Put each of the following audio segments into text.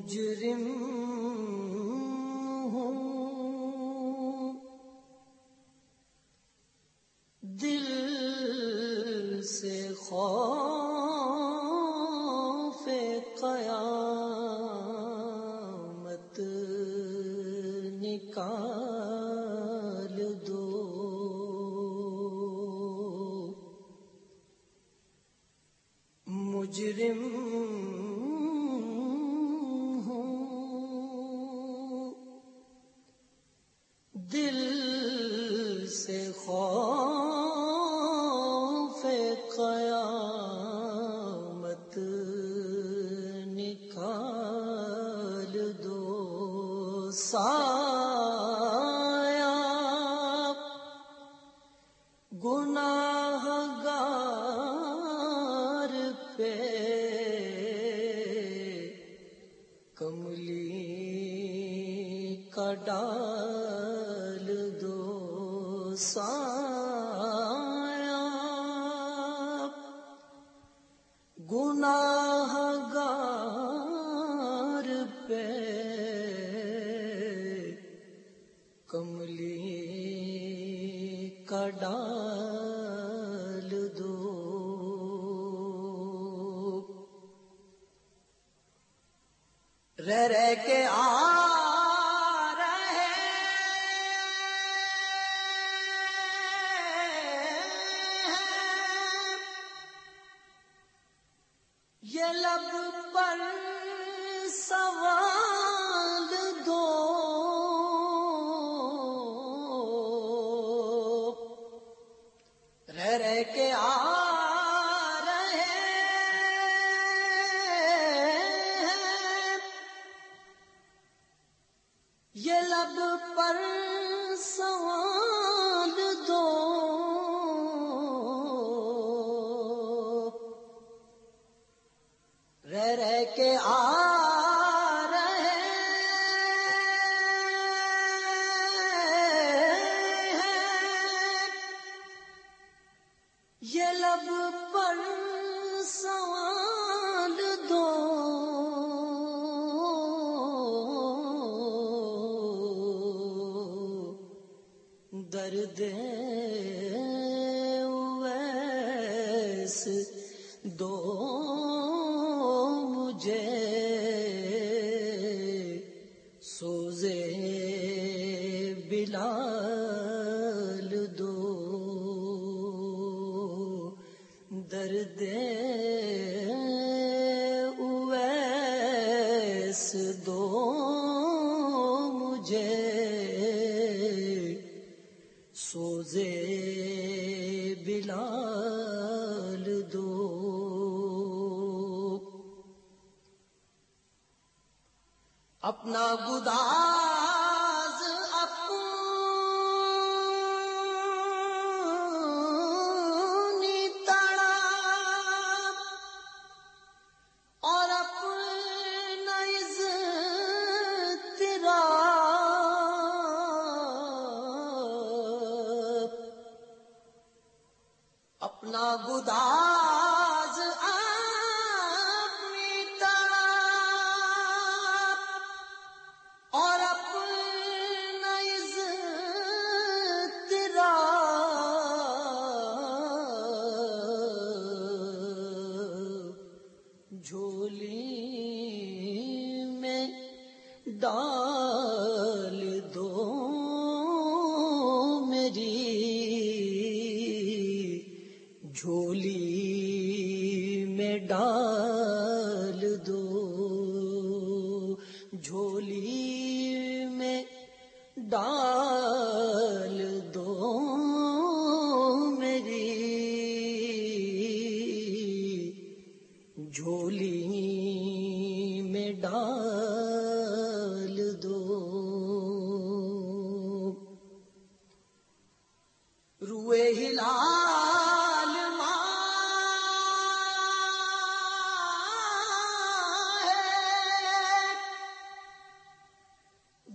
مجرم ہوں۔ دل سے خوف قیامت نکال دو۔ مجرم سایہ۔ گناہ گار پہ کملی کا ڈال دو سایہ۔ گناہ رہ رہ کے آ رہے یہ لب پر یہ لب پر سوال درد ویس دو مجھے سوزے بلال دو درد سوزے بلال دو۔ اپنا گداز گداز اپنی اور اپنا تیرا جھولی میں ڈال جھولی میں ڈال دو۔ جھولی میں ڈال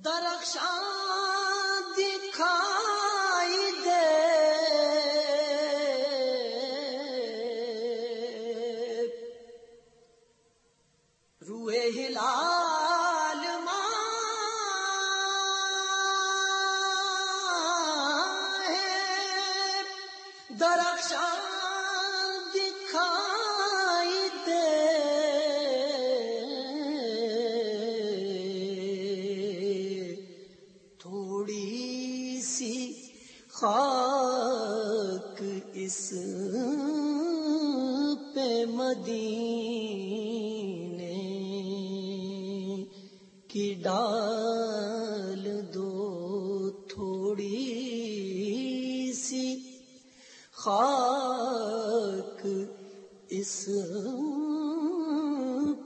درخشاں دکھائی دے۔ روئے ہلا اس پہ مدینے کی ڈال دو تھوڑی سی خاک اس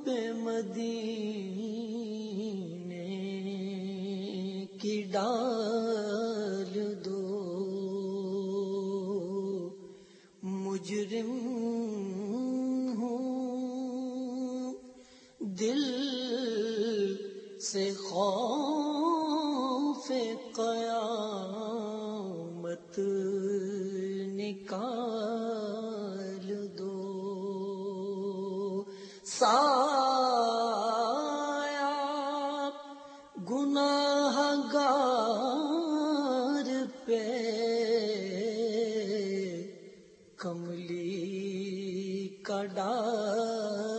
پہ مدینے کی ڈال سے خوف قیامت نکال دو۔ سایہ گناہ گار پہ کملی کا ڈال